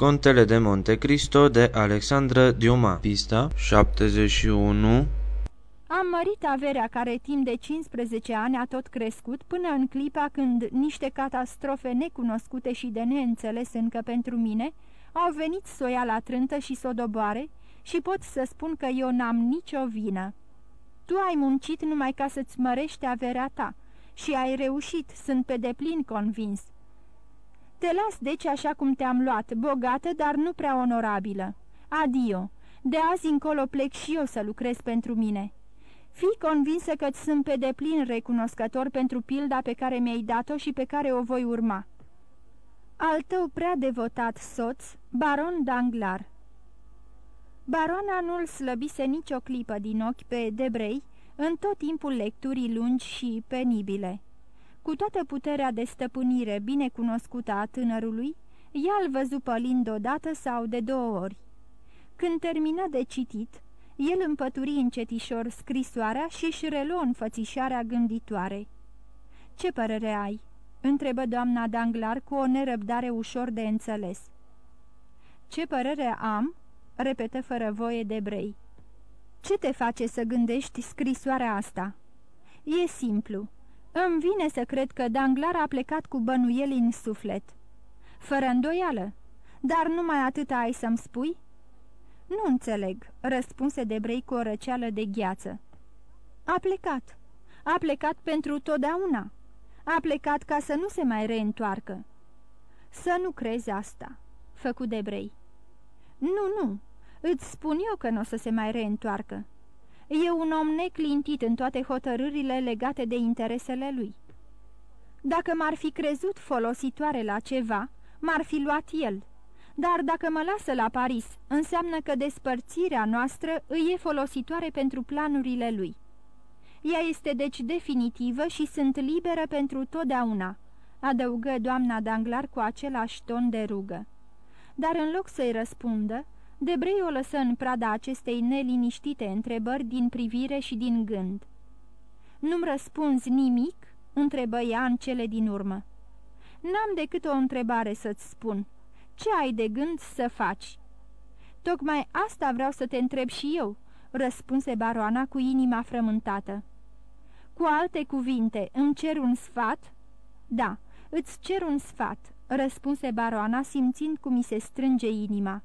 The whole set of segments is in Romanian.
Contele de Monte Cristo de Alexandra Diuma Pista 71 Am mărit averea care timp de 15 ani a tot crescut până în clipa când niște catastrofe necunoscute și de neînțeles încă pentru mine au venit să o ia la trântă și să o doboare și pot să spun că eu n-am nicio vină. Tu ai muncit numai ca să-ți mărești averea ta și ai reușit, sunt pe deplin convins. Te las deci așa cum te-am luat, bogată, dar nu prea onorabilă. Adio! De azi încolo plec și eu să lucrez pentru mine. Fii convinsă că ți sunt pe deplin recunoscător pentru pilda pe care mi-ai dat-o și pe care o voi urma. Al tău prea devotat soț, baron Danglar Barona nu-l slăbise nicio clipă din ochi pe Debrei în tot timpul lecturii lungi și penibile. Cu toată puterea de stăpânire bine cunoscută a tânărului, ea îl văzu pălind odată sau de două ori. Când termină de citit, el împături încetișor scrisoarea și își reluă înfățișarea gânditoare. Ce părere ai?" întrebă doamna Danglar cu o nerăbdare ușor de înțeles. Ce părere am?" repetă fără voie de brei. Ce te face să gândești scrisoarea asta?" E simplu. Îmi vine să cred că Danglar a plecat cu bănuieli în suflet. Fără îndoială. Dar numai atât ai să-mi spui?" Nu înțeleg," răspunse Debrei cu o răceală de gheață. A plecat. A plecat pentru totdeauna. A plecat ca să nu se mai reîntoarcă." Să nu crezi asta," făcu Debrei. Nu, nu, îți spun eu că nu o să se mai reîntoarcă. E un om neclintit în toate hotărârile legate de interesele lui. Dacă m-ar fi crezut folositoare la ceva, m-ar fi luat el. Dar dacă mă lasă la Paris, înseamnă că despărțirea noastră îi e folositoare pentru planurile lui. Ea este deci definitivă și sunt liberă pentru totdeauna, adăugă doamna Danglar cu același ton de rugă. Dar în loc să-i răspundă, Debrei o lăsă în prada acestei neliniștite întrebări din privire și din gând. Nu-mi răspunzi nimic?" întrebă ea în cele din urmă. N-am decât o întrebare să-ți spun. Ce ai de gând să faci?" Tocmai asta vreau să te întreb și eu," răspunse baroana cu inima frământată. Cu alte cuvinte, îmi cer un sfat?" Da, îți cer un sfat," răspunse baroana, simțind cum mi se strânge inima.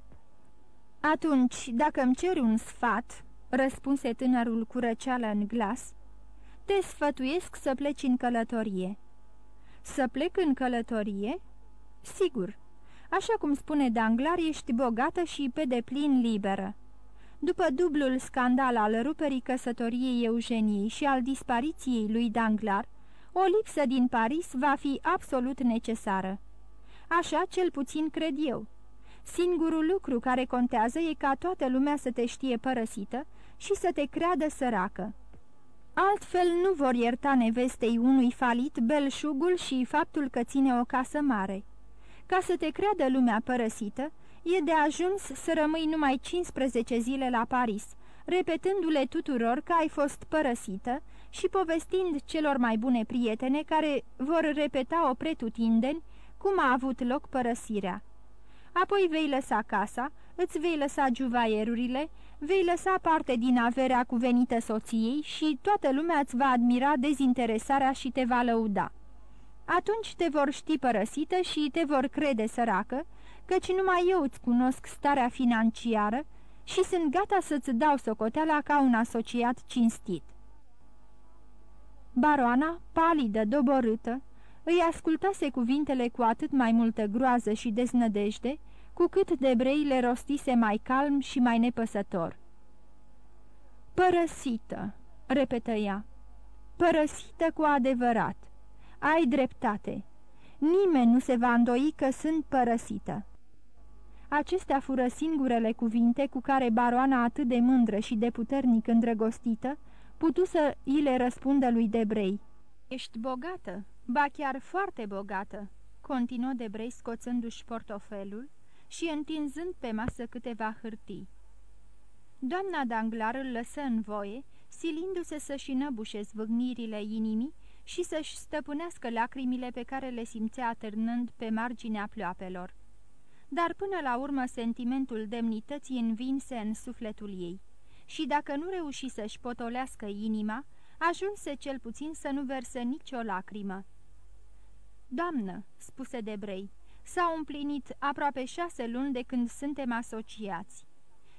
Atunci, dacă îmi ceri un sfat," răspunse tânărul cu răceală în glas, te sfătuiesc să pleci în călătorie." Să plec în călătorie?" Sigur. Așa cum spune Danglar, ești bogată și pe deplin liberă." După dublul scandal al ruperii căsătoriei Eugeniei și al dispariției lui Danglar, o lipsă din Paris va fi absolut necesară. Așa cel puțin cred eu. Singurul lucru care contează e ca toată lumea să te știe părăsită și să te creadă săracă. Altfel nu vor ierta nevestei unui falit belșugul și faptul că ține o casă mare. Ca să te creadă lumea părăsită, e de ajuns să rămâi numai 15 zile la Paris, repetându-le tuturor că ai fost părăsită și povestind celor mai bune prietene care vor repeta o pretutindeni cum a avut loc părăsirea. Apoi vei lăsa casa, îți vei lăsa juvaierurile, vei lăsa parte din averea cuvenită soției și toată lumea îți va admira dezinteresarea și te va lăuda. Atunci te vor ști părăsită și te vor crede săracă, căci numai eu îți cunosc starea financiară și sunt gata să-ți dau socoteala ca un asociat cinstit. Baroana, palidă, doborâtă, îi ascultase cuvintele cu atât mai multă groază și deznădejde, cu cât Debrei le rostise mai calm și mai nepăsător. Părăsită, repetă ea, părăsită cu adevărat. Ai dreptate. Nimeni nu se va îndoi că sunt părăsită. Acestea fură singurele cuvinte cu care baroana atât de mândră și de puternic îndrăgostită putu să îi le răspundă lui Debrei. Ești bogată, ba chiar foarte bogată, continuă Debrei scoțându-și portofelul și întinzând pe masă câteva hârtii. Doamna Danglar îl lăsă în voie, silindu-se să-și înăbușe zvâgnirile inimii și să-și stăpânească lacrimile pe care le simțea atârnând pe marginea ploapelor. dar până la urmă sentimentul demnității învinse în sufletul ei. Și dacă nu reuși să-și potolească inima, ajunse cel puțin să nu verse nicio lacrimă. Doamnă," spuse Debrei, s-au împlinit aproape șase luni de când suntem asociați.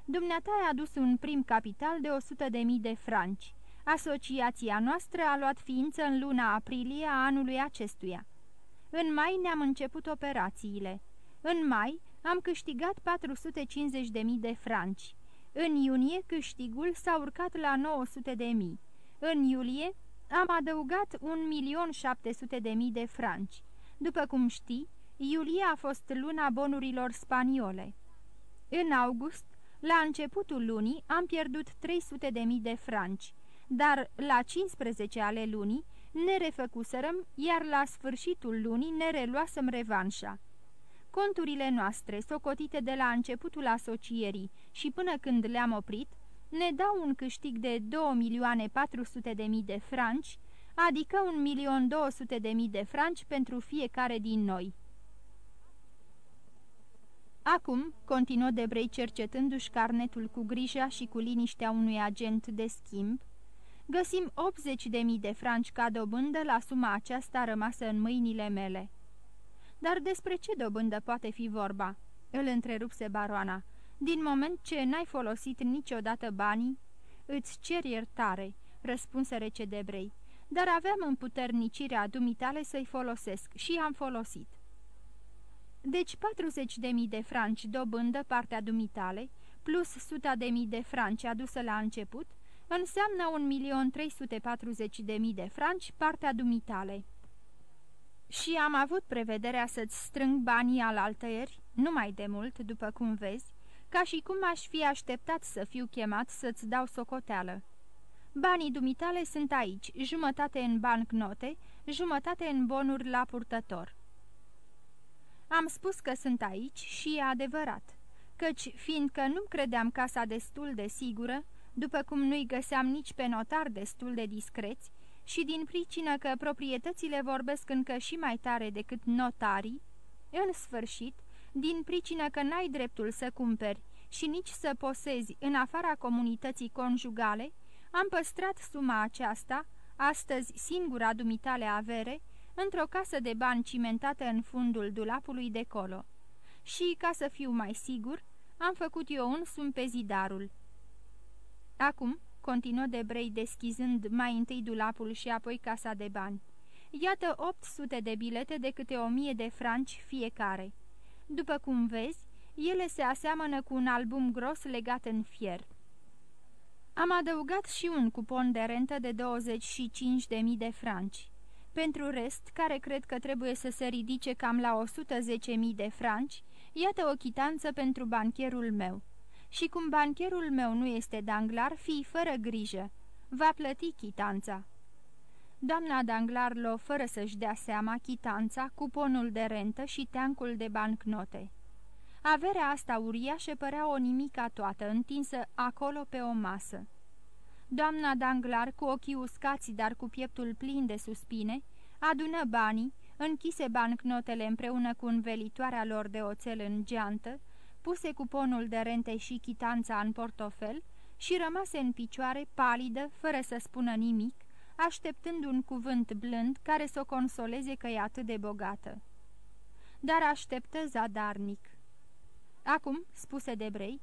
Dumneata a adus un prim capital de o sută de mii de franci. Asociația noastră a luat ființă în luna aprilie a anului acestuia. În mai ne-am început operațiile. În mai am câștigat 450.000 de franci. În iunie câștigul s-a urcat la 900.000. În iulie am adăugat 1.700.000 de franci. După cum știi, iulie a fost luna bonurilor spaniole. În august, la începutul lunii, am pierdut 300.000 de franci, dar la 15 ale lunii ne refăcuserăm, iar la sfârșitul lunii ne reluasem revanșa. Conturile noastre, socotite de la începutul asocierii și până când le-am oprit, ne dau un câștig de 2.400.000 de franci, adică 1.200.000 de franci pentru fiecare din noi. Acum, continuă Debrei cercetându-și carnetul cu grija și cu liniștea unui agent de schimb, găsim 80.000 de franci ca dobândă la suma aceasta rămasă în mâinile mele. Dar despre ce dobândă poate fi vorba?" îl întrerupse baroana. Din moment ce n-ai folosit niciodată banii, îți cer iertare," răspunse rece Debrei, dar aveam împuternicirea dumitale să-i folosesc și am folosit." Deci 40.000 de franci dobândă partea dumitale, plus suta de mii de franci adusă la început, înseamnă 1.340.000 de franci partea dumitale. Și am avut prevederea să-ți strâng banii alaltăieri, numai de mult, după cum vezi, ca și cum aș fi așteptat să fiu chemat să-ți dau socoteală. Banii dumitale sunt aici, jumătate în bancnote, jumătate în bonuri la purtător. Am spus că sunt aici și e adevărat, căci, fiindcă nu credeam casa destul de sigură, după cum nu-i găseam nici pe notar destul de discreți, și din pricină că proprietățile vorbesc încă și mai tare decât notarii, în sfârșit, din pricină că n-ai dreptul să cumperi și nici să posezi în afara comunității conjugale, am păstrat suma aceasta, astăzi singura dumitale avere, într-o casă de bani cimentată în fundul dulapului de colo. Și, ca să fiu mai sigur, am făcut eu un sumpezidarul. Acum, continuă Debrei deschizând mai întâi dulapul și apoi casa de bani. Iată 800 de bilete de câte o mie de franci fiecare. După cum vezi, ele se aseamănă cu un album gros legat în fier. Am adăugat și un cupon de rentă de 25.000 de franci. Pentru rest, care cred că trebuie să se ridice cam la 110.000 de franci, iată o chitanță pentru bancherul meu. Și cum bancherul meu nu este Danglar, fii fără grijă. Va plăti chitanța. Doamna Danglar lo fără să-și dea seama chitanța, cuponul de rentă și teancul de bancnote. Averea asta uriașă părea o nimica toată, întinsă acolo pe o masă. Doamna Danglar, cu ochii uscați, dar cu pieptul plin de suspine, adună banii, închise bancnotele împreună cu învelitoarea lor de oțel în geantă, puse cuponul de rente și chitanța în portofel și rămase în picioare, palidă, fără să spună nimic, așteptând un cuvânt blând care să o consoleze că e atât de bogată. Dar așteptă zadarnic. Acum, spuse Debrei,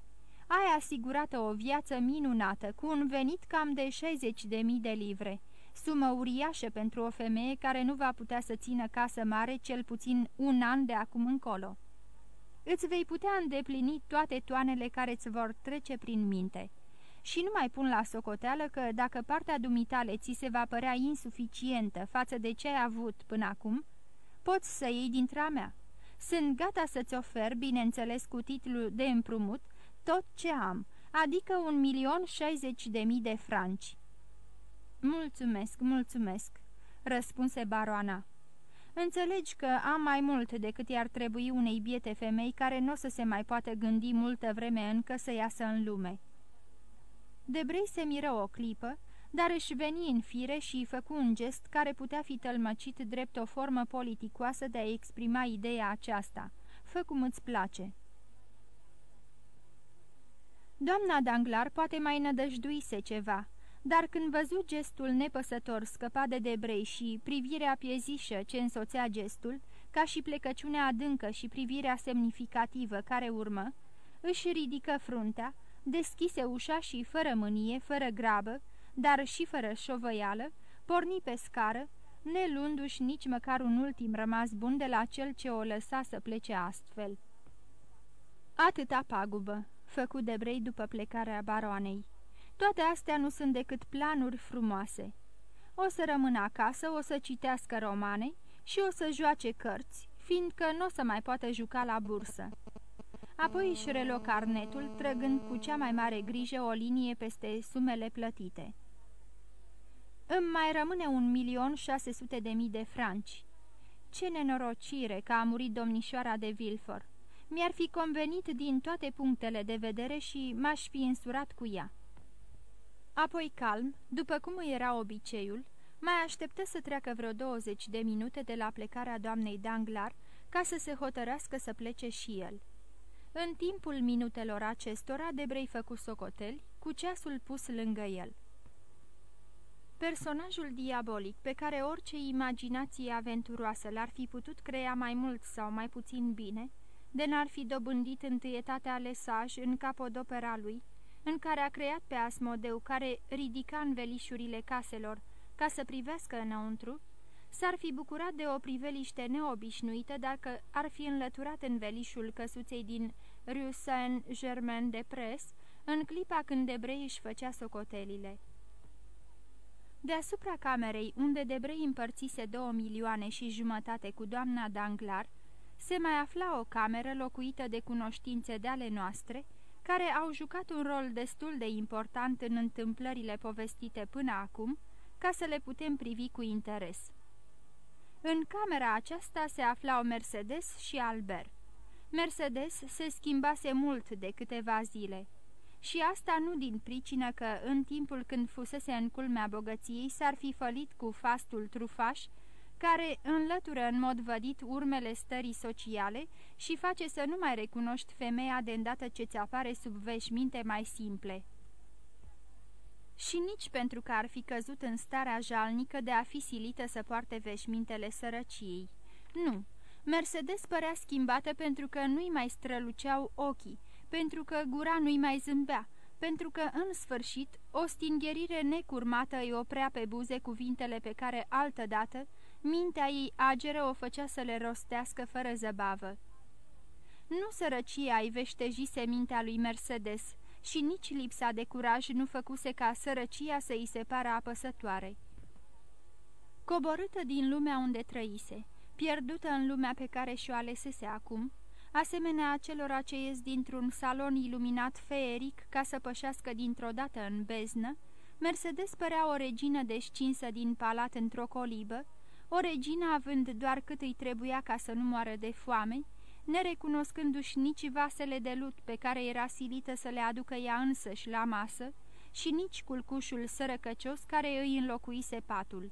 ai asigurată o viață minunată, cu un venit cam de 60 de mii de livre, sumă uriașă pentru o femeie care nu va putea să țină casă mare cel puțin un an de acum încolo. Îți vei putea îndeplini toate toanele care îți vor trece prin minte. Și nu mai pun la socoteală că dacă partea dumitale ți se va părea insuficientă față de ce ai avut până acum, poți să iei dintre mea. Sunt gata să-ți ofer, bineînțeles cu titlul de împrumut, tot ce am, adică un milion șaizeci de mii de franci." Mulțumesc, mulțumesc," răspunse baroana. Înțelegi că am mai mult decât i-ar trebui unei biete femei care nu o să se mai poate gândi multă vreme încă să iasă în lume." Debrei se miră o clipă, dar își veni în fire și făcu un gest care putea fi tălmăcit drept o formă politicoasă de a exprima ideea aceasta. Fă cum îți place." Doamna Danglar poate mai nădăjduise ceva, dar când văzut gestul nepăsător scăpat de debrei și privirea piezișă ce însoțea gestul, ca și plecăciunea adâncă și privirea semnificativă care urmă, își ridică fruntea, deschise ușa și, fără mânie, fără grabă, dar și fără șovăială, porni pe scară, nelundu-și nici măcar un ultim rămas bun de la cel ce o lăsa să plece astfel. Atâta pagubă, făcut de brei după plecarea baroanei. Toate astea nu sunt decât planuri frumoase. O să rămână acasă, o să citească romane și o să joace cărți, fiindcă nu o să mai poată juca la bursă. Apoi își reluă carnetul, trăgând cu cea mai mare grijă o linie peste sumele plătite. Îmi mai rămâne un milion șase sute de mii de franci. Ce nenorocire că a murit domnișoara de Vilfor! Mi-ar fi convenit din toate punctele de vedere și m-aș fi însurat cu ea. Apoi calm, după cum îi era obiceiul, mai așteptă să treacă vreo 20 de minute de la plecarea doamnei Danglar ca să se hotărească să plece și el. În timpul minutelor acestora, Debrei făcu socoteli, cu ceasul pus lângă el. Personajul diabolic, pe care orice imaginație aventuroasă l-ar fi putut crea mai mult sau mai puțin bine, de n-ar fi dobândit întâietatea lesaj în capodopera lui, în care a creat pe Asmodeu, care ridica învelișurile caselor ca să privească înăuntru, s-ar fi bucurat de o priveliște neobișnuită dacă ar fi înlăturat învelișul căsuței din Rue Saint-Germain-de-Pres, în clipa când Debrei își făcea socotelile. Deasupra camerei, unde Debrei împărțise două milioane și jumătate cu doamna Danglar, se mai afla o cameră locuită de cunoștințe de ale noastre, care au jucat un rol destul de important în întâmplările povestite până acum, ca să le putem privi cu interes. În camera aceasta se aflau Mercedes și Albert. Mercedes se schimbase mult de câteva zile. Și asta nu din pricină că, în timpul când fusese în culmea bogăției, s-ar fi fălit cu fastul trufaș, care înlătură în mod vădit urmele stării sociale și face să nu mai recunoști femeia de îndată ce ți apare sub veșminte mai simple. Și nici pentru că ar fi căzut în starea jalnică de a fi silită să poarte veșmintele sărăciei. Nu, Mercedes părea schimbată pentru că nu-i mai străluceau ochii, pentru că gura nu-i mai zâmbea, pentru că, în sfârșit, o stingherire necurmată îi oprea pe buze cuvintele pe care, altădată, mintea ei ageră o făcea să le rostească fără zăbavă. Nu sărăcia îi veștejise mintea lui Mercedes și nici lipsa de curaj nu făcuse ca sărăcia să îi se pară apăsătoare. Coborâtă din lumea unde trăise, pierdută în lumea pe care și-o alesese acum, asemenea acelora ce ies dintr-un salon iluminat feeric ca să pășească dintr-o dată în beznă, Mercedes părea o regină descinsă din palat într-o colibă, o regină având doar cât îi trebuia ca să nu moară de foame, nerecunoscându-și nici vasele de lut pe care era silită să le aducă ea însăși la masă și nici culcușul sărăcăcios care îi înlocuise patul.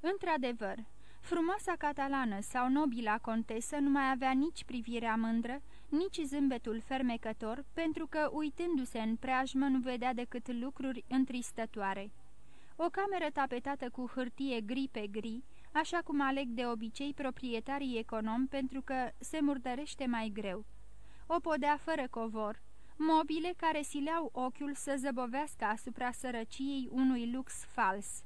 Într-adevăr, Frumoasa catalană sau nobila contesă nu mai avea nici privirea mândră, nici zâmbetul fermecător, pentru că, uitându-se în preajmă, nu vedea decât lucruri întristătoare. O cameră tapetată cu hârtie gri pe gri, așa cum aleg de obicei proprietarii econom pentru că se murdărește mai greu. O podea fără covor, mobile care sileau ochiul să zăbovească asupra sărăciei unui lux fals.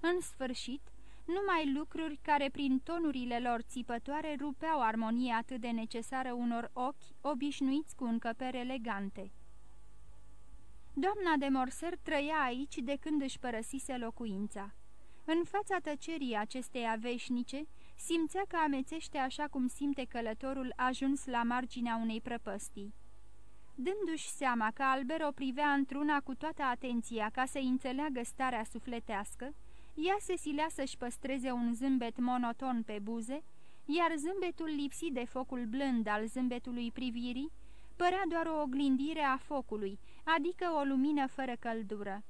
În sfârșit, numai lucruri care prin tonurile lor țipătoare rupeau armonia atât de necesară unor ochi obișnuiți cu încăpere elegante. Doamna de Morser trăia aici de când își părăsise locuința. În fața tăcerii acesteia veșnice, simțea că amețește așa cum simte călătorul ajuns la marginea unei prăpăstii. Dându-și seama că Albert o privea într-una cu toată atenția ca să înțeleagă starea sufletească, ea se silea să-și păstreze un zâmbet monoton pe buze, iar zâmbetul lipsit de focul blând al zâmbetului privirii părea doar o oglindire a focului, adică o lumină fără căldură.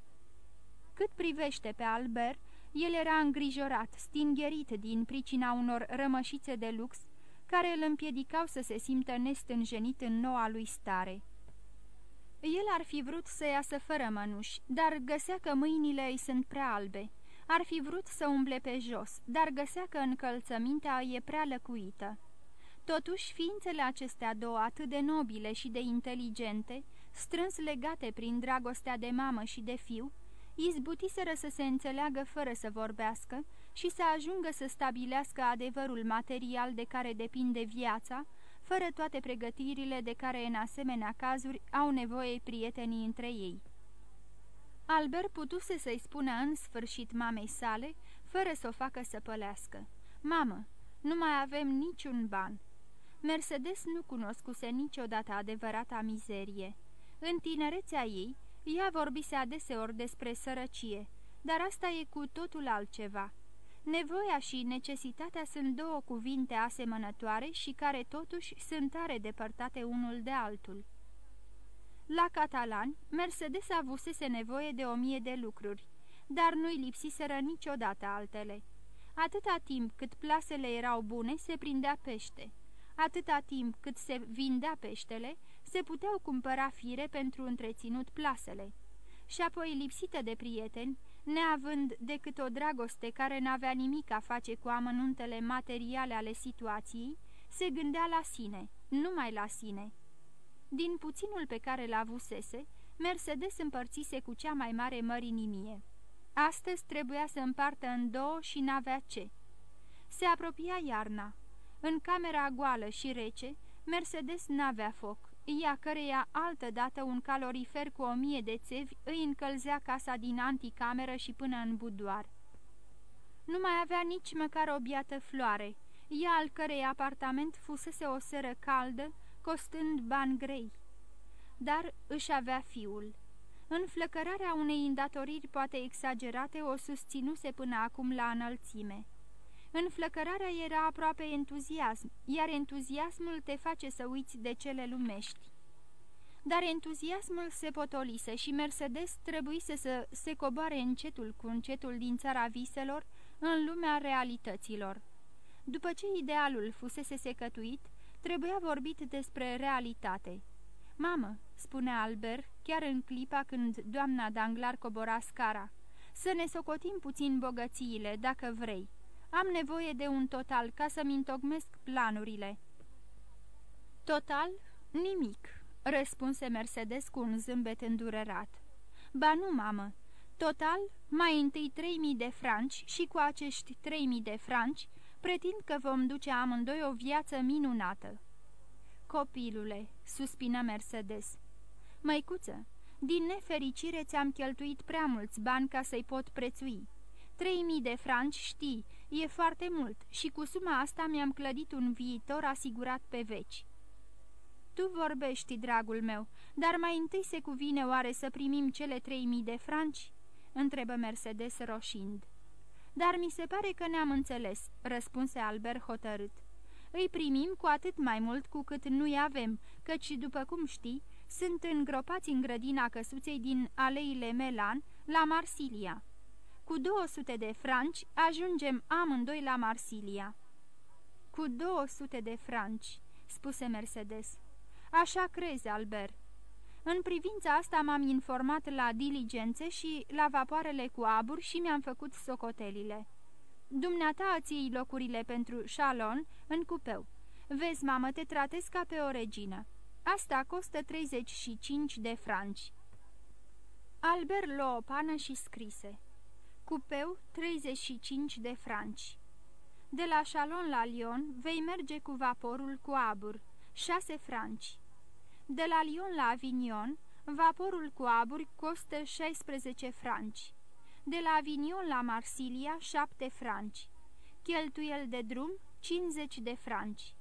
Cât privește pe Albert, el era îngrijorat, stingherit din pricina unor rămășițe de lux, care îl împiedicau să se simtă nestânjenit în noua lui stare. El ar fi vrut să iasă fără mănuși, dar găsea că mâinile îi sunt prea albe. Ar fi vrut să umble pe jos, dar găsea că încălțămintea e prea lăcuită. Totuși, ființele acestea două, atât de nobile și de inteligente, strâns legate prin dragostea de mamă și de fiu, izbutiseră să se înțeleagă fără să vorbească și să ajungă să stabilească adevărul material de care depinde viața, fără toate pregătirile de care în asemenea cazuri au nevoie prietenii între ei. Albert putuse să-i spună în sfârșit mamei sale, fără să o facă să pălească. Mamă, nu mai avem niciun ban." Mercedes nu cunoscuse niciodată adevărata mizerie. În tinerețea ei, ea vorbise adeseori despre sărăcie, dar asta e cu totul altceva. Nevoia și necesitatea sunt două cuvinte asemănătoare și care totuși sunt tare depărtate unul de altul. La catalani, Mercedes avusese nevoie de o mie de lucruri, dar nu-i lipsiseră niciodată altele. Atâta timp cât plasele erau bune, se prindea pește. Atâta timp cât se vindea peștele, se puteau cumpăra fire pentru întreținut plasele. Și apoi, lipsită de prieteni, neavând decât o dragoste care n-avea nimic a face cu amănuntele materiale ale situației, se gândea la sine, numai la sine. Din puținul pe care l-avusese, Mercedes împărțise cu cea mai mare mărinimie. Astăzi trebuia să împartă în două și n-avea ce. Se apropia iarna. În camera goală și rece, Mercedes n-avea foc, ea căreia altădată un calorifer cu o mie de țevi îi încălzea casa din anticameră și până în budoar. Nu mai avea nici măcar o biată floare, ea al cărei apartament fusese o seră caldă, costând bani grei. Dar își avea fiul. În flăcărarea unei îndatoriri poate exagerate o susținuse până acum la înălțime. Înflăcărarea era aproape entuziasm, iar entuziasmul te face să uiți de cele lumești. Dar entuziasmul se potolise și Mercedes trebuise să se coboare încetul cu încetul din țara viselor în lumea realităților. După ce idealul fusese secătuit, trebuia vorbit despre realitate. Mamă, spunea Albert, chiar în clipa când doamna Danglar cobora scara, să ne socotim puțin bogățiile, dacă vrei. Am nevoie de un total ca să-mi întocmesc planurile." Total? Nimic," răspunse Mercedes cu un zâmbet îndurerat. Ba nu, mamă. Total, mai întâi trei mii de franci și cu acești trei mii de franci pretind că vom duce amândoi o viață minunată." Copilule," suspină Mercedes. Măicuță, din nefericire ți-am cheltuit prea mulți bani ca să-i pot prețui." Trei mii de franci, știi, e foarte mult și cu suma asta mi-am clădit un viitor asigurat pe veci. Tu vorbești, dragul meu, dar mai întâi se cuvine oare să primim cele trei mii de franci?" întrebă Mercedes roșind. Dar mi se pare că ne-am înțeles," răspunse Albert hotărât. Îi primim cu atât mai mult cu cât nu-i avem, căci, după cum știi, sunt îngropați în grădina căsuței din aleile Melan, la Marsilia. Cu 200 de franci ajungem amândoi la Marsilia." Cu 200 de franci," spuse Mercedes. Așa crezi, Albert." În privința asta m-am informat la diligențe și la vapoarele cu abur și mi-am făcut socotelile. Dumneata îți iei locurile pentru șalon în cupeu. Vezi, mamă, te tratez ca pe o regină. Asta costă 35 de franci." Albert luă o pană și scrise. Cupeu 35 de franci. De la Chalon la Lyon vei merge cu vaporul cu abur, 6 franci. De la Lyon la Avignon, vaporul cu abur costă 16 franci. De la Avignon la Marsilia, 7 franci. Cheltuiel de drum, 50 de franci.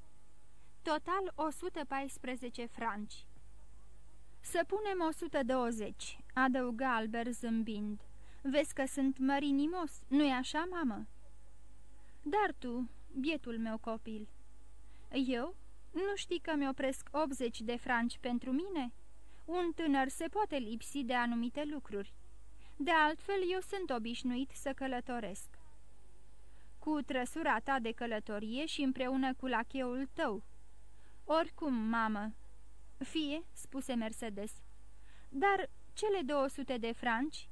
Total 114 franci. Să punem 120, adăugă Albert zâmbind. Vezi că sunt mărinimos, nu-i așa, mamă?" Dar tu, bietul meu copil." Eu? Nu știi că mi-opresc 80 de franci pentru mine? Un tânăr se poate lipsi de anumite lucruri. De altfel, eu sunt obișnuit să călătoresc." Cu trăsura ta de călătorie și împreună cu lacheul tău." Oricum, mamă." Fie," spuse Mercedes. Dar cele 200 de franci?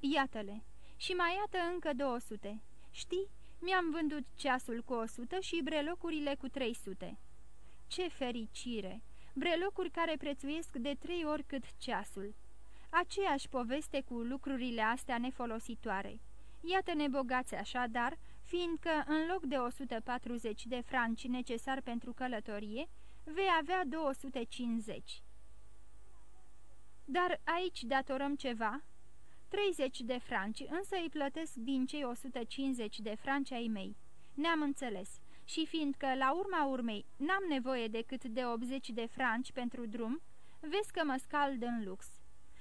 Iată-le. Și mai iată încă 200. Știi, mi-am vândut ceasul cu 100 și brelocurile cu 300. Ce fericire! Brelocuri care prețuiesc de trei ori cât ceasul. Aceeași poveste cu lucrurile astea nefolositoare. Iată-ne bogați așadar, fiindcă în loc de 140 de franci necesar pentru călătorie, vei avea 250. Dar aici datorăm ceva? 30 de franci, însă îi plătesc din cei 150 de franci ai mei. Ne-am înțeles. Și fiindcă, la urma urmei, n-am nevoie decât de 80 de franci pentru drum, vezi că mă scald în lux.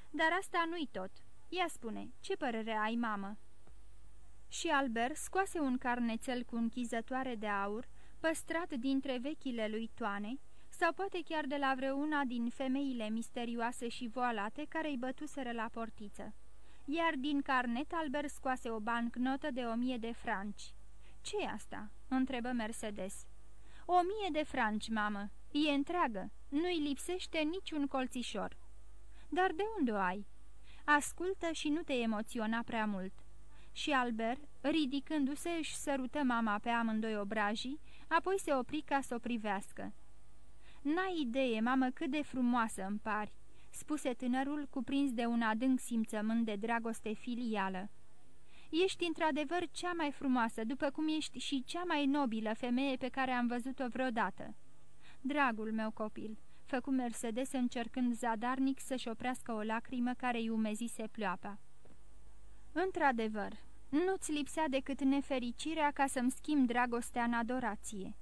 Dar asta nu-i tot. Ia spune, ce părere ai, mamă?" Și Albert scoase un carnețel cu închizătoare de aur, păstrat dintre vechile lui toane, sau poate chiar de la vreuna din femeile misterioase și voalate care îi bătuseră la portiță. Iar din carnet Albert scoase o bancnotă de o mie de franci. Ce asta?" întrebă Mercedes. O mie de franci, mamă. E întreagă. Nu-i lipsește niciun colțișor." Dar de unde o ai?" Ascultă și nu te emoționa prea mult." Și Albert, ridicându-se, își sărută mama pe amândoi obrajii, apoi se opri ca să o privească. N-ai idee, mamă, cât de frumoasă îmi pari," spuse tânărul, cuprins de un adânc simțământ de dragoste filială. Ești într-adevăr cea mai frumoasă, după cum ești și cea mai nobilă femeie pe care am văzut-o vreodată." Dragul meu copil," făcu Mercedes încercând zadarnic să-și oprească o lacrimă care îi umezise ploapa. Într-adevăr, nu-ți lipsea decât nefericirea ca să-mi schimb dragostea în adorație."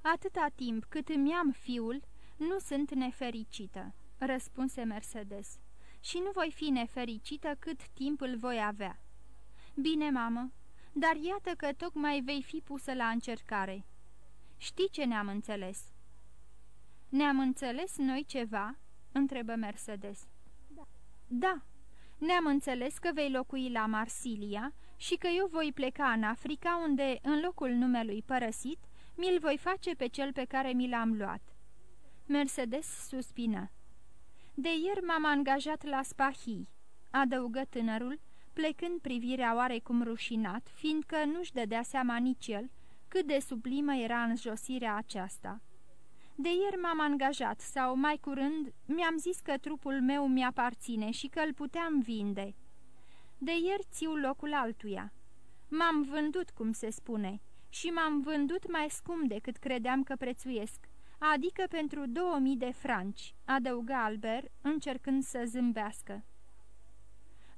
Atâta timp cât îmi am fiul, nu sunt nefericită," răspunse Mercedes, și nu voi fi nefericită cât timp îl voi avea." Bine, mamă, dar iată că tocmai vei fi pusă la încercare. Știi ce ne-am înțeles?" Ne-am înțeles noi ceva?" întrebă Mercedes. Da. Da, ne-am înțeles că vei locui la Marsilia și că eu voi pleca în Africa, unde, în locul numelui părăsit, mi-l voi face pe cel pe care mi l-am luat." Mercedes suspină. De ieri m-am angajat la Spahii," adăugă tânărul, plecând privirea oarecum rușinat, fiindcă nu-și dădea seama nici el cât de sublimă era înjosirea aceasta. De ieri m-am angajat, sau mai curând mi-am zis că trupul meu mi-aparține și că îl puteam vinde. De ieri țiu locul altuia. M-am vândut, cum se spune, și m-am vândut mai scump decât credeam că prețuiesc, adică pentru 2000 de franci, adăugă Albert, încercând să zâmbească.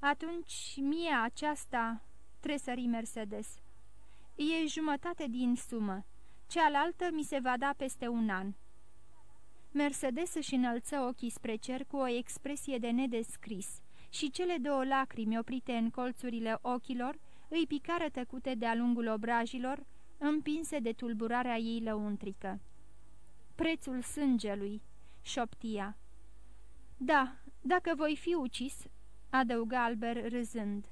Atunci mie aceasta, tresări Mercedes. E jumătate din sumă, cealaltă mi se va da peste un an. Mercedes își înălță ochii spre cer cu o expresie de nedescris și cele două lacrimi oprite în colțurile ochilor îi picară tăcute de-a lungul obrajilor, împinse de tulburarea ei lăuntrică. Prețul sângelui, șoptia. Da, dacă voi fi ucis, adăuga Albert râzând.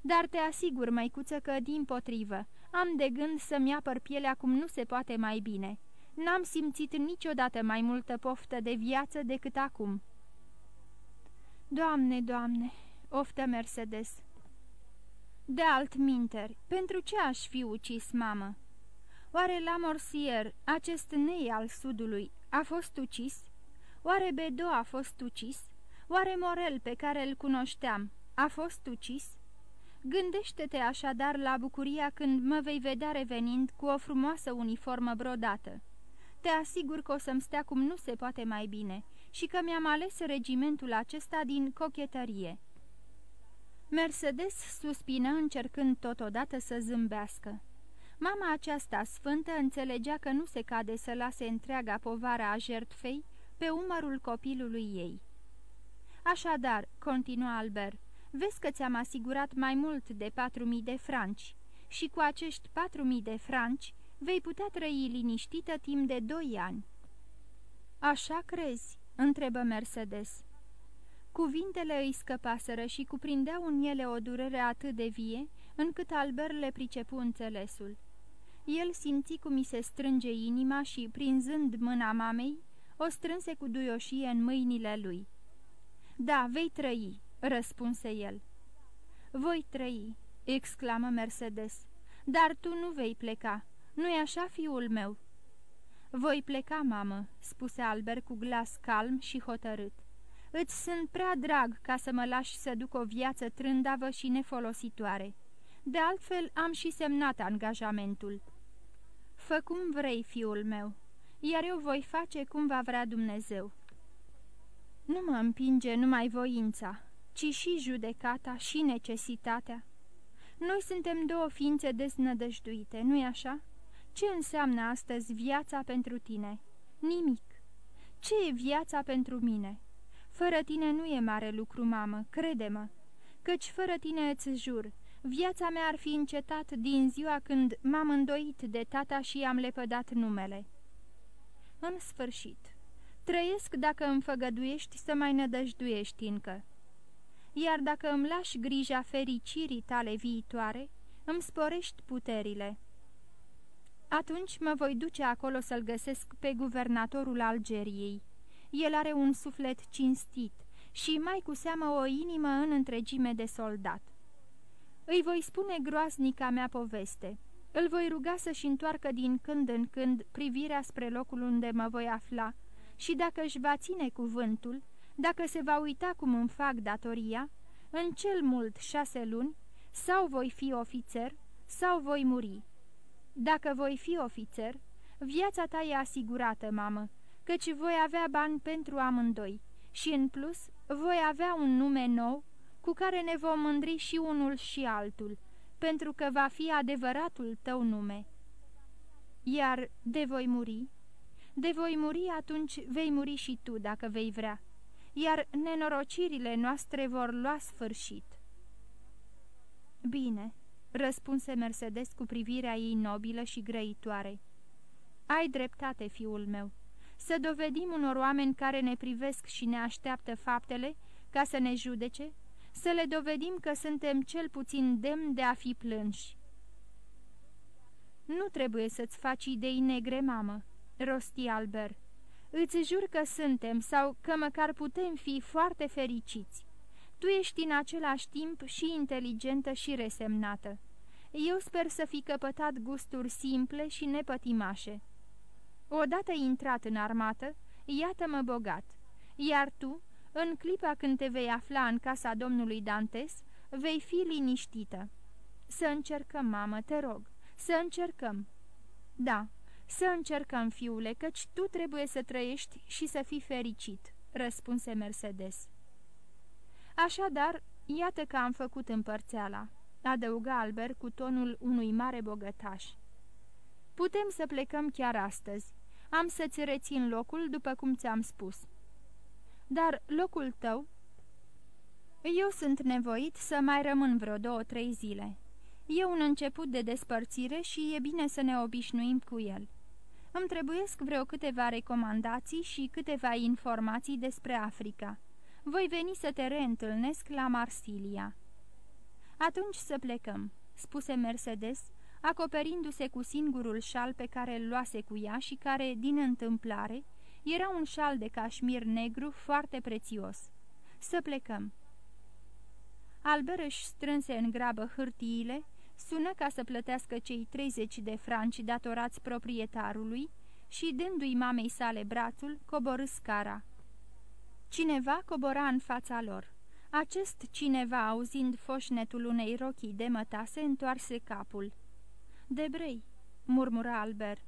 Dar te asigur, măicuță, că, din potrivă, am de gând să-mi apăr pielea cum nu se poate mai bine. N-am simțit niciodată mai multă poftă de viață decât acum." Doamne, doamne!" oftă Mercedes. De alt minteri, pentru ce aș fi ucis, mamă?" Oare la Morsier, acest nei al sudului, a fost ucis? Oare Bedo a fost ucis? Oare Morel, pe care îl cunoșteam, a fost ucis? Gândește-te așadar la bucuria când mă vei vedea revenind cu o frumoasă uniformă brodată. Te asigur că o să-mi stea cum nu se poate mai bine și că mi-am ales regimentul acesta din cochetărie." Mercedes suspină încercând totodată să zâmbească. Mama aceasta sfântă înțelegea că nu se cade să lase întreaga povară a jertfei pe umărul copilului ei. Așadar, continua Albert, vezi că ți-am asigurat mai mult de patru mii de franci și cu acești patru mii de franci vei putea trăi liniștită timp de doi ani." Așa crezi?" întrebă Mercedes. Cuvintele îi scăpaseră și cuprindeau în ele o durere atât de vie, încât Albert le pricepu înțelesul. El simți cum mi se strânge inima și, prinzând mâna mamei, o strânse cu duioșie în mâinile lui. Da, vei trăi," răspunse el. Voi trăi," exclamă Mercedes, dar tu nu vei pleca. Nu-i așa, fiul meu?" Voi pleca, mamă," spuse Albert cu glas calm și hotărât. Îți sunt prea drag ca să mă lași să duc o viață trândavă și nefolositoare. De altfel am și semnat angajamentul." Fă cum vrei, fiul meu, iar eu voi face cum va vrea Dumnezeu." Nu mă împinge numai voința, ci și judecata și necesitatea. Noi suntem două ființe desnădăjduite, nu-i așa? Ce înseamnă astăzi viața pentru tine? Nimic. Ce e viața pentru mine? Fără tine nu e mare lucru, mamă, crede-mă, căci fără tine îți jur, viața mea ar fi încetat din ziua când m-am îndoit de tata și i-am lepădat numele. În sfârșit, trăiesc dacă îmi făgăduiești să mai nădăjduiești încă. Iar dacă îmi lași grija fericirii tale viitoare, îmi sporești puterile. Atunci mă voi duce acolo să-l găsesc pe guvernatorul Algeriei. El are un suflet cinstit și mai cu seamă o inimă în întregime de soldat. Îi voi spune groaznica mea poveste. Îl voi ruga să-și întoarcă din când în când privirea spre locul unde mă voi afla și dacă își va ține cuvântul, dacă se va uita cum îmi fac datoria, în cel mult șase luni, sau voi fi ofițer, sau voi muri. Dacă voi fi ofițer, viața ta e asigurată, mamă, căci voi avea bani pentru amândoi și, în plus, voi avea un nume nou cu care ne vom mândri și unul și altul, pentru că va fi adevăratul tău nume. Iar de voi muri, de voi muri atunci vei muri și tu, dacă vei vrea, iar nenorocirile noastre vor lua sfârșit. Bine, răspunse Mercedes cu privirea ei nobilă și grăitoare. Ai dreptate, fiul meu. Să dovedim unor oameni care ne privesc și ne așteaptă faptele ca să ne judece, să le dovedim că suntem cel puțin demn de a fi plânși. Nu trebuie să-ți faci idei negre, mamă," rosti Albert. Îți jur că suntem sau că măcar putem fi foarte fericiți. Tu ești în același timp și inteligentă și resemnată. Eu sper să fi căpătat gusturi simple și nepătimașe. Odată intrat în armată, iată-mă bogat, iar tu, în clipa când te vei afla în casa domnului Dantes, vei fi liniștită. Să încercăm, mamă, te rog, să încercăm. Da, să încercăm, fiule, căci tu trebuie să trăiești și să fii fericit, răspunse Mercedes. Așadar, iată că am făcut împărțeala, adăuga Albert cu tonul unui mare bogătaș. Putem să plecăm chiar astăzi. Am să-ți rețin locul, după cum ți-am spus. Dar locul tău... Eu sunt nevoit să mai rămân vreo două-trei zile. E un început de despărțire și e bine să ne obișnuim cu el. Îmi trebuiesc vreo câteva recomandații și câteva informații despre Africa. Voi veni să te reîntâlnesc la Marsilia." Atunci să plecăm," spuse Mercedes, acoperindu-se cu singurul șal pe care îl luase cu ea și care, din întâmplare, era un șal de cașmir negru foarte prețios. Să plecăm." Albert își strânse în grabă hârtiile, sună ca să plătească cei 30 de franci datorați proprietarului și, dându-i mamei sale brațul, coborâ scara. Cineva cobora în fața lor. Acest cineva, auzind foșnetul unei rochii de mătase, întoarse capul. Debrei, murmura Albert.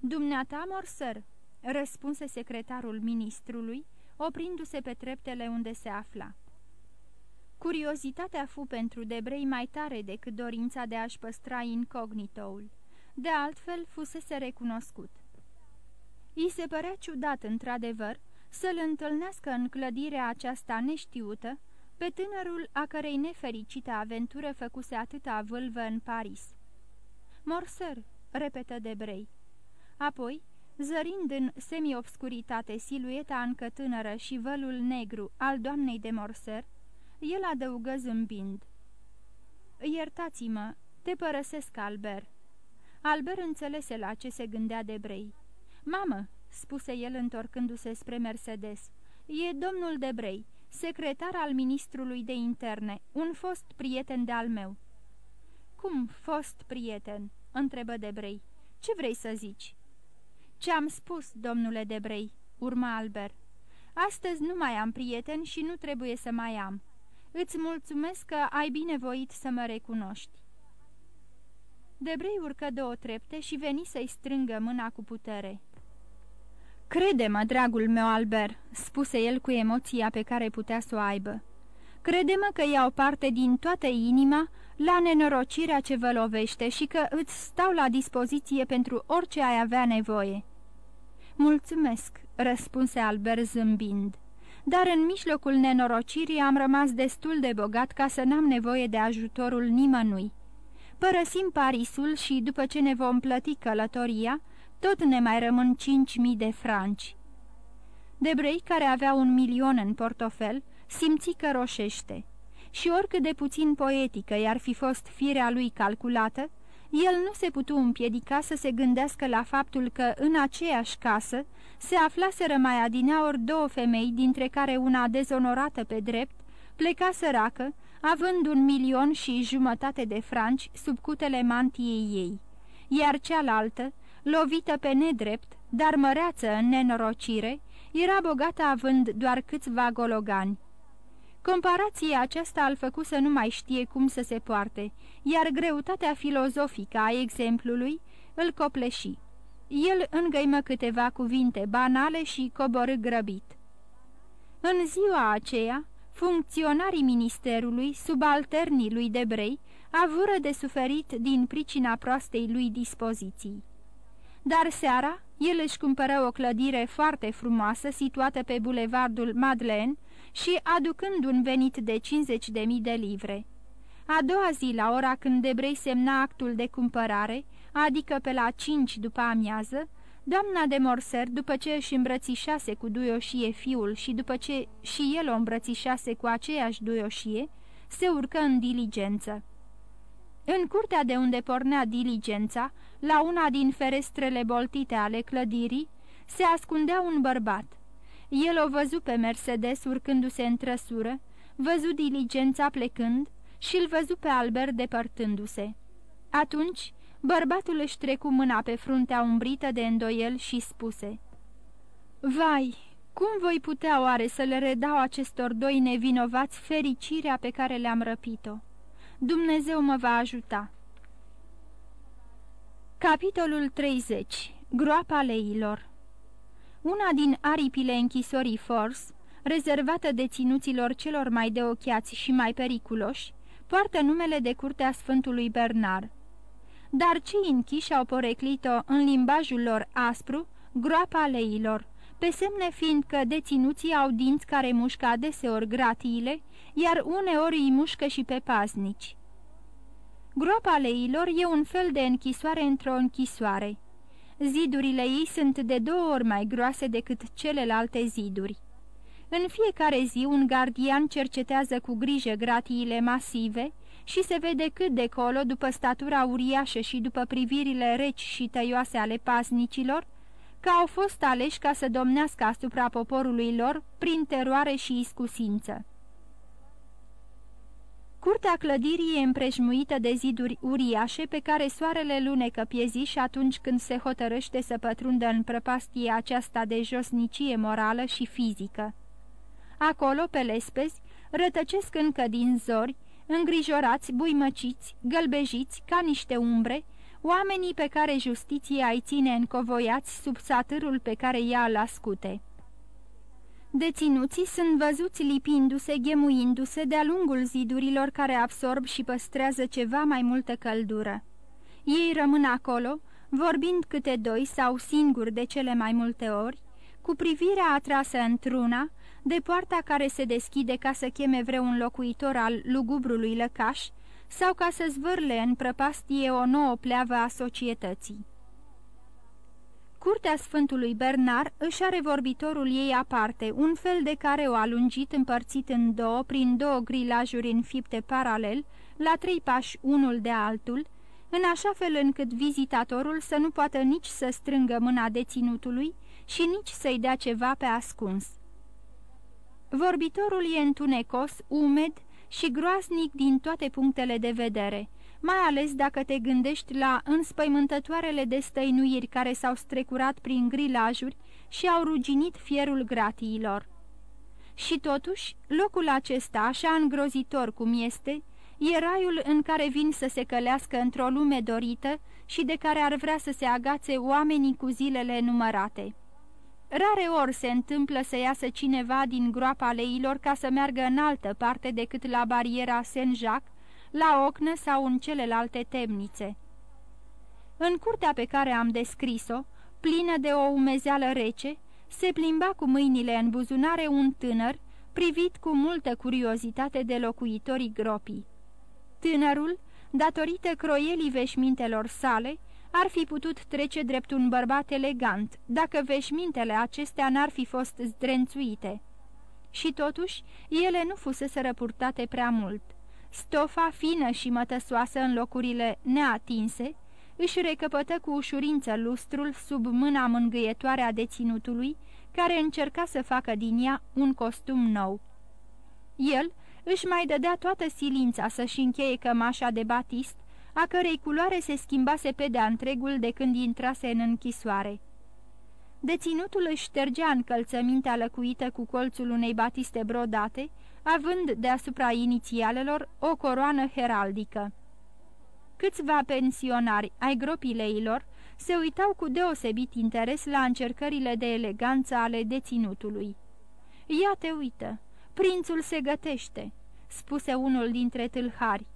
Dumneata, morsăr, răspunse secretarul ministrului, oprindu-se pe treptele unde se afla. Curiozitatea fu pentru Debrei mai tare decât dorința de a-și păstra incognitoul. De altfel, fusese recunoscut. I se părea ciudat, într-adevăr, să-l întâlnească în clădirea aceasta neștiută, pe tânărul a cărei nefericită aventură făcuse atâta vâlvă în Paris. Morser, repetă Debrei. Apoi, zărind în semi-obscuritate silueta încă tânără și vălul negru al doamnei de Morser, el adăugă zâmbind. Iertați-mă, te părăsesc, Albert." Albert înțelese la ce se gândea Debrei. Mamă, spuse el întorcându-se spre Mercedes, e domnul Debrei, secretar al ministrului de interne, un fost prieten de-al meu." Cum fost prieten?" întrebă Debrei. Ce vrei să zici?" Ce-am spus, domnule Debrei," urma Albert. Astăzi nu mai am prieteni și nu trebuie să mai am. Îți mulțumesc că ai binevoit să mă recunoști." Debrei urcă două trepte și veni să-i strângă mâna cu putere. Crede-mă, dragul meu Albert," spuse el cu emoția pe care putea să o aibă. Crede-mă că iau parte din toată inima la nenorocirea ce vă lovește și că îți stau la dispoziție pentru orice ai avea nevoie." Mulțumesc," răspunse Albert zâmbind. Dar în mijlocul nenorocirii am rămas destul de bogat ca să n-am nevoie de ajutorul nimănui. Părăsim Parisul și, după ce ne vom plăti călătoria, tot ne mai rămân cinci mii de franci. Debrei, care avea un milion în portofel, simți că roșește. Și oricât de puțin poetică i-ar fi fost firea lui calculată, el nu se putu împiedica să se gândească la faptul că în aceeași casă se aflaseră mai adineaori două femei, dintre care una dezonorată pe drept, pleca săracă, având un milion și jumătate de franci sub cutele mantiei ei, iar cealaltă, lovită pe nedrept, dar măreață în nenorocire, era bogată având doar câțiva gologani. Comparația aceasta îl făcu să nu mai știe cum să se poarte, iar greutatea filozofică a exemplului îl copleși. El îngăimă câteva cuvinte banale și coborâ grăbit. În ziua aceea, funcționarii ministerului, subalternii lui Debrei, avură de suferit din pricina proastei lui dispoziții. Dar seara, el își cumpără o clădire foarte frumoasă situată pe bulevardul Madeleine și aducând un venit de 50.000 de livre. A doua zi, la ora când Debrei semna actul de cumpărare, adică pe la 5 după amiază, doamna de Morser, după ce își îmbrățișase cu duioșie fiul și după ce și el o îmbrățișase cu aceeași duioșie, se urcă în diligență. În curtea de unde pornea diligența, la una din ferestrele boltite ale clădirii, se ascundea un bărbat. El o văzu pe Mercedes urcându-se în trăsură, văzu diligența plecând și îl văzu pe Albert depărtându-se. Atunci, bărbatul își trecu mâna pe fruntea umbrită de îndoiel și spuse Vai, cum voi putea oare să le redau acestor doi nevinovați fericirea pe care le-am răpit-o? Dumnezeu mă va ajuta. Capitolul 30. Groapa leilor Una din aripile închisorii Force, rezervată deținuților celor mai deochiați și mai periculoși, poartă numele de curtea Sfântului Bernard. Dar cei închiși au poreclit-o în limbajul lor aspru, groapa leilor, pe semne fiindcă deținuții au dinți care mușcă adeseori gratiile, iar uneori îi mușcă și pe paznici. Groapa leilor e un fel de închisoare într-o închisoare. Zidurile ei sunt de două ori mai groase decât celelalte ziduri. În fiecare zi un gardian cercetează cu grijă gratiile masive și se vede cât de colo, după statura uriașă și după privirile reci și tăioase ale pasnicilor, că au fost aleși ca să domnească asupra poporului lor prin teroare și iscusință. Curtea clădirii e împrejmuită de ziduri uriașe pe care soarele lunecă pieziș atunci când se hotărăște să pătrundă în prăpastie aceasta de josnicie morală și fizică. Acolo, pe lespezi, rătăcesc încă din zori, îngrijorați, buimăciți, gălbejiți, ca niște umbre, oamenii pe care justiția îi ține încovoiați sub satârul pe ea îl ascute. Deținuții sunt văzuți lipindu-se, ghemuindu-se de-a lungul zidurilor care absorb și păstrează ceva mai multă căldură. Ei rămân acolo, vorbind câte doi sau singuri de cele mai multe ori, cu privirea atrasă într-una, de poarta care se deschide ca să cheme vreun locuitor al lugubrului lăcaș sau ca să zvârle în prăpastie o nouă pleavă a societății. Curtea Sfântului Bernard își are vorbitorul ei aparte, un fel de o alungit împărțit în două prin două grilajuri înfipte paralel, la trei pași unul de altul, în așa fel încât vizitatorul să nu poată nici să strângă mâna deținutului și nici să-i dea ceva pe ascuns. Vorbitorul e întunecos, umed și groasnic din toate punctele de vedere, mai ales dacă te gândești la înspăimântătoarele destăinuiri care s-au strecurat prin grilajuri și au ruginit fierul gratiilor. Și totuși, locul acesta, așa îngrozitor cum este, e raiul în care vin să se călească într-o lume dorită și de care ar vrea să se agațe oamenii cu zilele numărate. Rare ori se întâmplă să iasă cineva din groapa leilor ca să meargă în altă parte decât la bariera Saint-Jacques, la Ocnă sau în celelalte temnițe. În curtea pe care am descris-o, plină de o umezeală rece, se plimba cu mâinile în buzunare un tânăr, privit cu multă curiozitate de locuitorii gropii. Tânărul, datorită croielii veșmintelor sale, ar fi putut trece drept un bărbat elegant, dacă veșmintele acestea n-ar fi fost zdrențuite. Și totuși, ele nu fusese răpurtate prea mult. Stofa fină și mătăsoasă în locurile neatinse, își recăpătă cu ușurință lustrul sub mâna mângâietoare a deținutului, care încerca să facă din ea un costum nou. El își mai dădea toată silința să-și încheie cămașa de batist, a cărei culoare se schimbase pe de-a întregul de când intrase în închisoare. Deținutul își ștergea încălțămintea lăcuită cu colțul unei batiste brodate, având deasupra inițialelor o coroană heraldică. Câțiva pensionari ai gropileilor se uitau cu deosebit interes la încercările de eleganță ale deținutului. Ia te uită, prințul se gătește," spuse unul dintre tâlhari.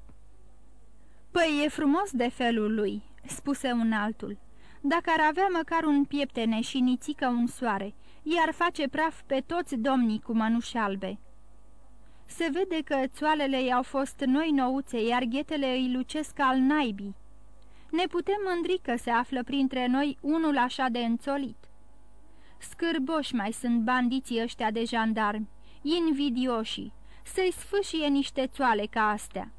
Păi e frumos de felul lui," spuse un altul. Dacă ar avea măcar un pieptene și nițică un soare, i-ar face praf pe toți domnii cu mănuși albe." Se vede că țoalele i-au fost noi nouțe, iar ghetele îi lucesc al naibii. Ne putem mândri că se află printre noi unul așa de înțolit. Scârboși mai sunt bandiții ăștia de jandarmi, invidioși, să-i sfâșie niște țoale ca astea.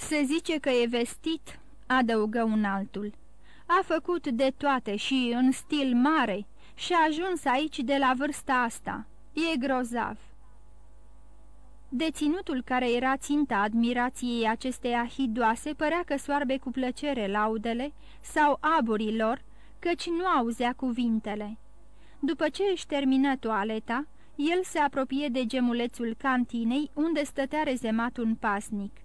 Se zice că e vestit, adăugă un altul. A făcut de toate și în stil mare și a ajuns aici de la vârsta asta. E grozav. Deținutul care era ținta admirației acesteia hidoase părea că soarbe cu plăcere laudele sau aburilor, căci nu auzea cuvintele. După ce își termină toaleta, el se apropie de gemulețul cantinei, unde stătea rezemat un pasnic.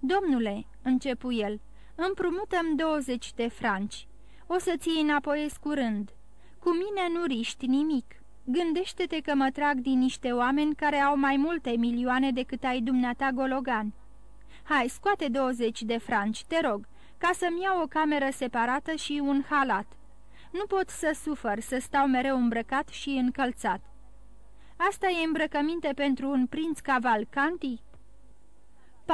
Domnule," începu el, împrumutăm 20 de franci. O să ții înapoi curând. Cu mine nu riști nimic. Gândește-te că mă trag din niște oameni care au mai multe milioane decât ai dumneata gologan. Hai, scoate 20 de franci, te rog, ca să-mi iau o cameră separată și un halat. Nu pot să sufăr, să stau mereu îmbrăcat și încălțat. Asta e îmbrăcăminte pentru un prinț cavalcanti?"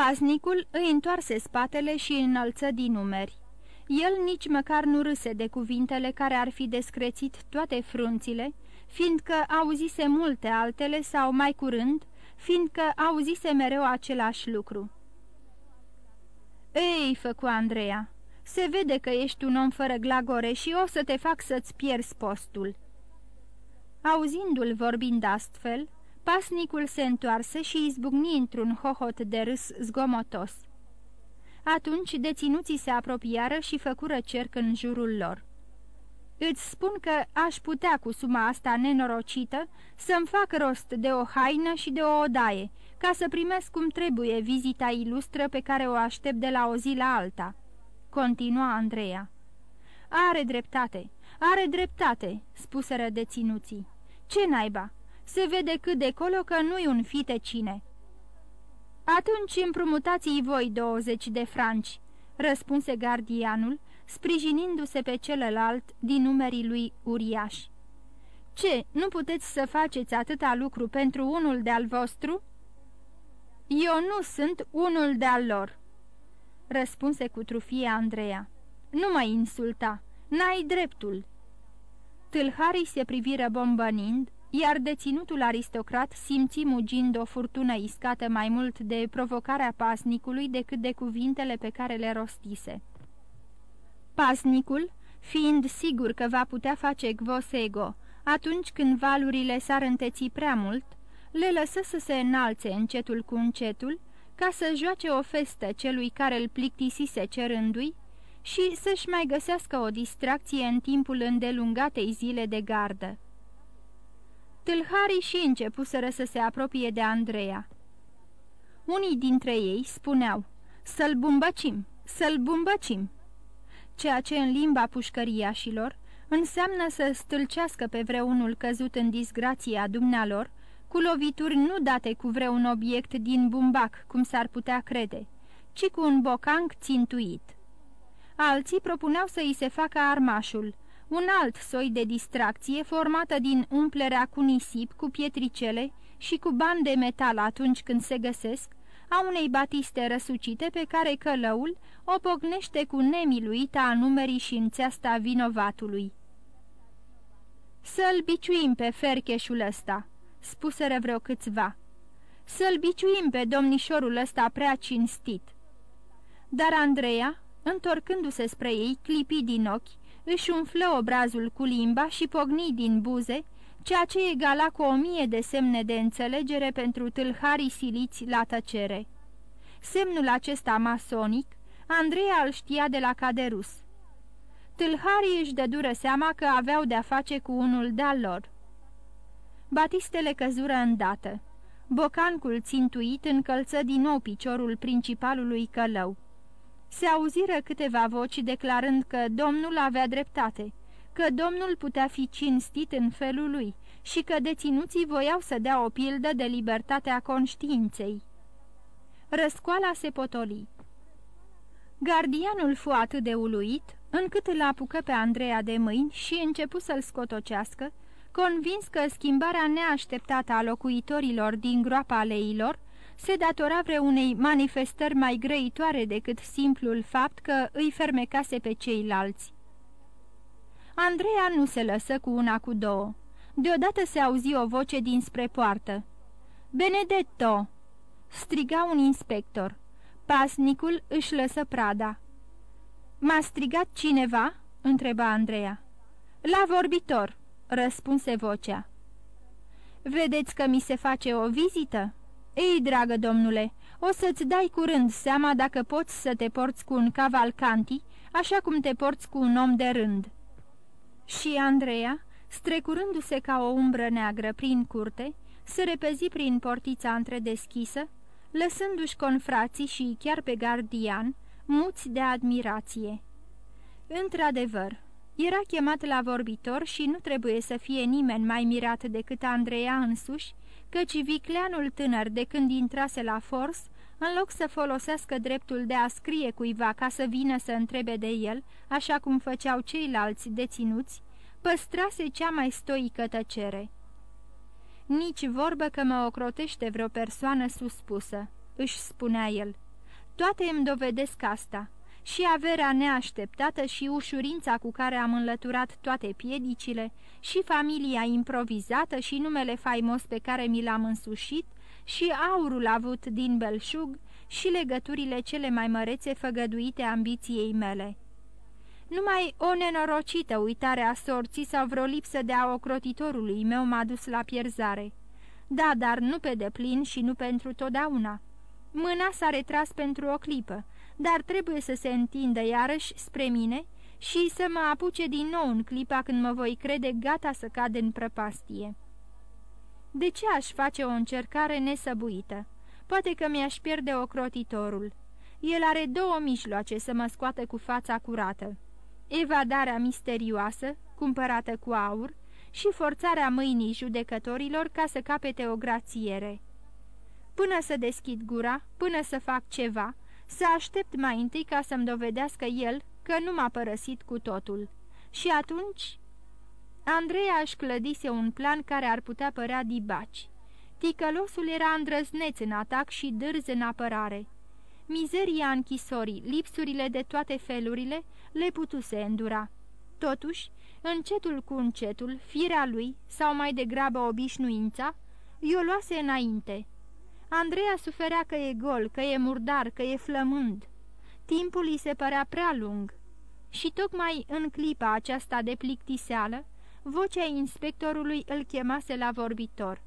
Paznicul îi întoarse spatele și înălță din numeri. El nici măcar nu râse de cuvintele care ar fi descrețit toate frunțile, fiindcă auzise multe altele sau mai curând, fiindcă auzise mereu același lucru. Ei, făcu Andreea, se vede că ești un om fără glagore și o să te fac să-ți pierzi postul." Auzindu-l vorbind astfel, pasnicul se întoarse și izbucni într-un hohot de râs zgomotos. Atunci deținuții se apropiară și făcură cerc în jurul lor. Îți spun că aș putea cu suma asta nenorocită să-mi fac rost de o haină și de o odaie, ca să primesc cum trebuie vizita ilustră pe care o aștept de la o zi la alta." Continua Andreea. Are dreptate, are dreptate," spuseră deținuții. Ce naiba? Se vede cât de colo că nu-i un fite cine." Atunci împrumutați-i voi 20 de franci," răspunse gardianul, sprijinindu-se pe celălalt din numerii lui uriaș. Ce, nu puteți să faceți atâta lucru pentru unul de-al vostru?" Eu nu sunt unul de-al lor," răspunse cu trufie Andreea. Nu mă insulta, n-ai dreptul." Tâlharii se priviră bombănind, iar deținutul aristocrat simți mugind o furtună iscată mai mult de provocarea pasnicului decât de cuvintele pe care le rostise. Pasnicul, fiind sigur că va putea face gvosego atunci când valurile s-ar înteți prea mult, Le lăsă să se înalțe încetul cu încetul, ca să joace o festă celui care îl plictisise cerându-i și să-și mai găsească o distracție în timpul îndelungatei zile de gardă. Tâlharii și începuseră să se apropie de Andreea. Unii dintre ei spuneau, să-l bumbăcim, să-l bumbăcim, ceea ce în limba pușcăriașilor înseamnă să stâlcească pe vreunul căzut în disgrația dumnealor, cu lovituri nu date cu vreun obiect din bumbac, cum s-ar putea crede, ci cu un bocanc țintuit. Alții propuneau să îi se facă armașul, un alt soi de distracție formată din umplerea cu nisip, cu pietricele și cu bani de metal atunci când se găsesc, a unei batiste răsucite pe care călăul o pognește cu nemiluita a numerii și înțeasta vinovatului. Să-l biciuim pe fercheșul ăsta!" spuseră vreo câțiva. Să-l biciuim pe domnișorul ăsta prea cinstit." Dar Andreea, întorcându-se spre ei, clipi din ochi, își umflă obrazul cu limba și pogni din buze, ceea ce egala cu o mie de semne de înțelegere pentru tâlharii siliți la tăcere. Semnul acesta masonic, Andreea îl știa de la Caderus. Tâlharii își dădură seama că aveau de-a face cu unul de-al lor. Batistele căzură îndată. Bocancul țintuit încălță din nou piciorul principalului călău. Se auziră câteva voci declarând că domnul avea dreptate, că domnul putea fi cinstit în felul lui și că deținuții voiau să dea o pildă de libertatea conștiinței. Răscoala se potoli. Gardianul fu atât de uluit, încât îl apucă pe Andreea de mâini și începu să-l scotocească, convins că schimbarea neașteptată a locuitorilor din groapa aleilor se datora vreunei manifestări mai grăitoare decât simplul fapt că îi fermecase pe ceilalți. Andreea nu se lăsă cu una cu două. Deodată se auzi o voce dinspre poartă. Benedetto!" striga un inspector. Pasnicul își lăsă prada. M-a strigat cineva?" întreba Andreea. La vorbitor," răspunse vocea. Vedeți că mi se face o vizită?" Ei, dragă domnule, o să-ți dai curând seama dacă poți să te porți cu un cavalcanti, așa cum te porți cu un om de rând." Și Andreea, strecurându-se ca o umbră neagră prin curte, se repezi prin portița întredeschisă, lăsându-și confrații și chiar pe gardian, muți de admirație. Într-adevăr, era chemat la vorbitor și nu trebuie să fie nimeni mai mirat decât Andreea însuși, căci vicleanul tânăr de când intrase la fors, în loc să folosească dreptul de a scrie cuiva ca să vină să întrebe de el, așa cum făceau ceilalți deținuți, păstrase cea mai stoică tăcere. Nici vorbă că mă ocrotește vreo persoană suspusă, își spunea el. Toate îmi dovedesc asta, și averea neașteptată și ușurința cu care am înlăturat toate piedicile, și familia improvizată și numele faimos pe care mi l-am însușit, și aurul avut din belșug și legăturile cele mai mărețe făgăduite ambiției mele. Numai o nenorocită uitare a sorții sau vreo lipsă de a ocrotitorului meu m-a dus la pierzare. Da, dar nu pe deplin și nu pentru totdeauna. Mâna s-a retras pentru o clipă, dar trebuie să se întindă iarăși spre mine și să mă apuce din nou în clipa când mă voi crede gata să cad în prăpastie. De ce aș face o încercare nesăbuită? Poate că mi-aș pierde ocrotitorul. El are două mijloace să mă scoată cu fața curată. Evadarea misterioasă, cumpărată cu aur, și forțarea mâinii judecătorilor ca să capete o grațiere. Până să deschid gura, până să fac ceva, să aștept mai întâi ca să-mi dovedească el că nu m-a părăsit cu totul. Și atunci... Andreea își clădise un plan care ar putea părea dibaci. Ticălosul era îndrăzneț în atac și dârz în apărare. Mizeria închisorii, lipsurile de toate felurile, le putuse îndura. Totuși, încetul cu încetul, firea lui, sau mai degrabă obișnuința, i-o luase înainte. Andreea suferea că e gol, că e murdar, că e flămând. Timpul îi se părea prea lung. Și tocmai în clipa aceasta de plictiseală, vocea inspectorului îl chemase la vorbitor.